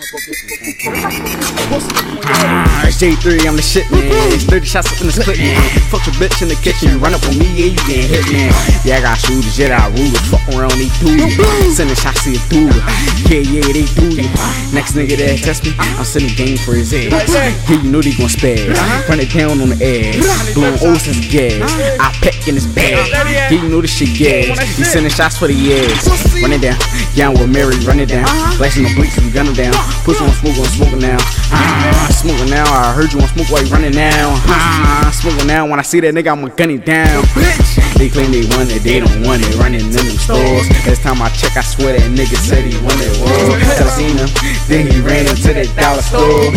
Você J3, I'm the shit, man. It's 30 shots up in this clip, man. Fuck your bitch in the kitchen, run up on me, yeah, you getting hit, man. Yeah, I got shooters, yeah, I rulers. Fuck around, they do. Sending shots to your dude. Yeah, yeah, they do you. Next nigga that test me, I'm sending game for his ass. Yeah, you know they gon' spaz. Run it down on the ass. Blowing O's as gas. I peck in his bag. Yeah, you know this shit gas. He sending shots for the ass. Run it down. Yeah, I'm with Mary, run it down. Blasting the bleaks, we gun it down. Push on smoke, on smoking now. Ah, smoking now. I heard you on smoke while you running now. Ah, smoking now. When I see that nigga, I'ma gun it down. They claim they want it, they don't want it. Running in them stores. Last time I check, I swear that nigga said he wanted war. Till I seen him, then he ran into that dollar store.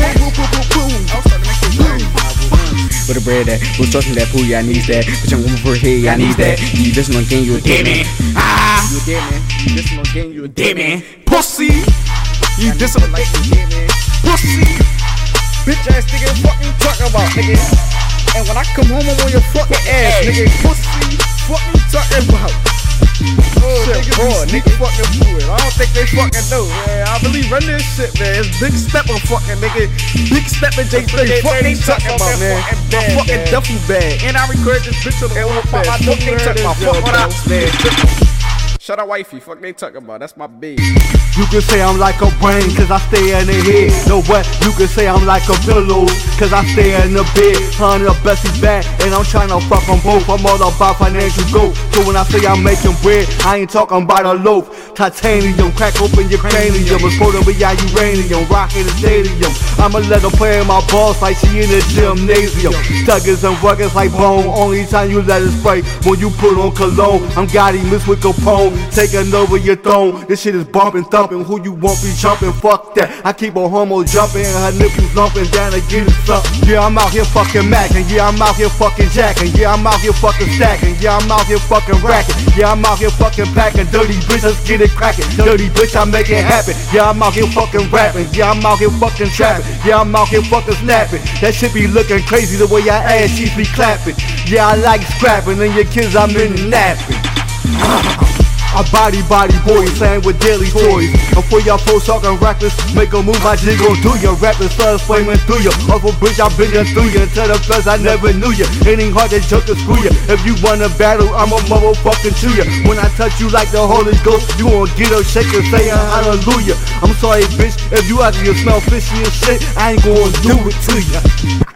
With the bread that was trusting that pool, yeah, I needs that. Bitch, I'm woman for here, yeah, I needs that. You listen on game, you a dead man. Ah, you a dead man. You listen on game, you a dead man. Pussy. You listen on like you dead man. Pussy. Bitch ass nigga, fuck you talking about, nigga. And when I come home, I'm on your fucking ass, nigga. Pussy. Fuck you talking about. Oh, shit, nigga, boy, nigga fucking fluid. I don't think they fucking know, man. I believe run this shit, man. It's Big Stepper fucking nigga. Big Stepper J3. Fuck they talking about, man. My fucking duffel bag. And I record this bitch on the whole bag. Fuck they talking about. Fuck what man. Shut up, wifey. Fuck they talking about. That's my baby. You can say I'm like a brain, cause I stay in the head. No what? You can say I'm like a pillow, cause I stay in the bed. Honey, the best is bad, and I'm trying to fuck them both. I'm all about financial growth. So when I say I'm making bread, I ain't talking about a loaf. Titanium, crack open your cranium. It's Exploding beyond uranium, rocking the stadium. I'ma let her play in my balls like she in the gymnasium. Thuggers and ruggers like bone. Only time you let it spray when you put on cologne. I'm Gotti mixed with Capone, taking over your throne. This shit is bumping, thumping. Who you want be jumping? Fuck that. I keep a homo jumping her nipples lumping down get it something. Yeah, I'm out here fucking macking. Yeah, I'm out here fucking jacking. Yeah, I'm out here fucking stacking. Yeah, I'm out here fucking racking. Yeah, I'm out here fucking packing. Dirty bitch, let's get it cracking. Dirty bitch, I make it happen. Yeah, I'm out here fucking rapping. Yeah, I'm out here fucking trapping. Yeah, I'm out here fucking snapping. That shit be looking crazy the way your ass cheeks be clapping. Yeah, I like scrapping and your kids I'm in napping. I body body boys playing with daily toys. For y'all folks talking reckless, make a move, I just gon' do ya. Rapping slugs flaming through ya. Off a bridge, I'm bringing through ya. Tell the feds I never knew ya. It ain't hard to joke or screw ya. If you wanna battle, I'm a motherfucking to ya. When I touch you like the Holy Ghost, you gon' get up, shake and say hallelujah. I'm sorry, bitch, if you out here smell fishy and shit, I ain't gon' do it to ya.